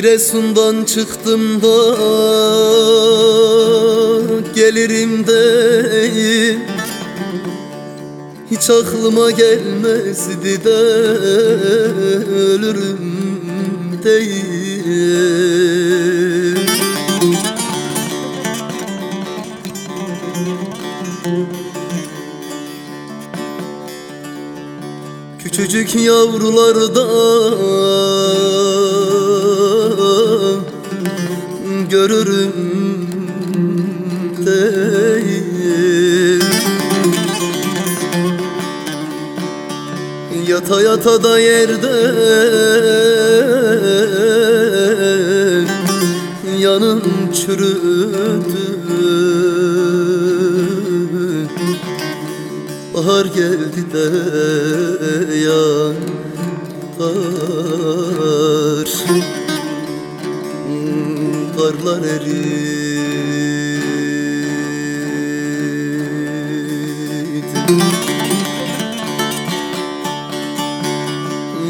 Giresun'dan çıktım da gelirim deyim Hiç aklıma gelmezdi de ölürüm deyim Küçücük yavrularda görürüm değil. Yata yata da yerde yanım çürüdü. Bahar geldi de yan kar Karlar eridi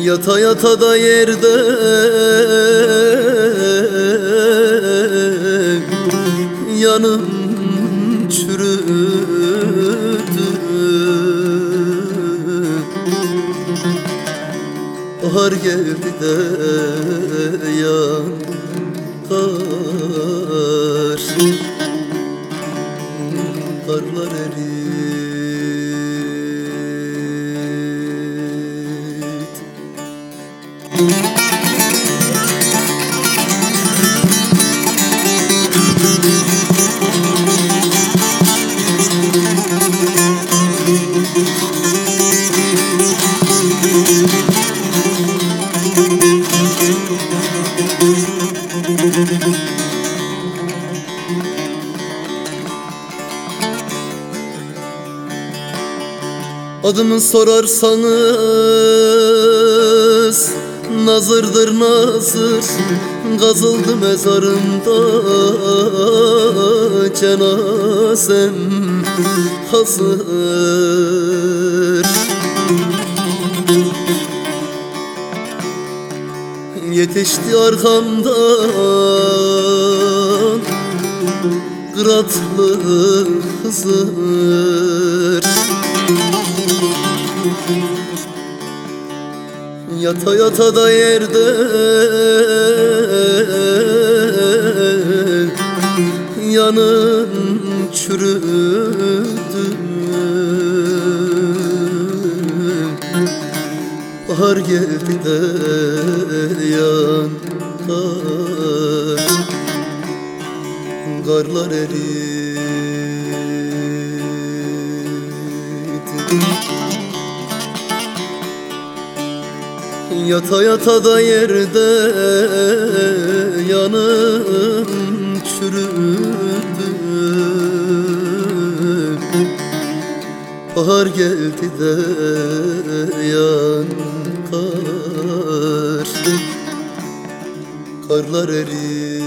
Yata yata da yerde Yanım çürüdü. Bahar geldi de yan kar Karlar erit Adımı sorarsanız Nazırdır nazır. Kazıldı mezarımda Cenazem hazır. Yetişti arkamdan Kıratlı Hızır Yata yata da yerde. Yanım çürüdü. Bahar geldi de yan kar Karlar eridi Yata yata da yerde yanım çürüdü. Bahar geldi de yan kar Karlar eridi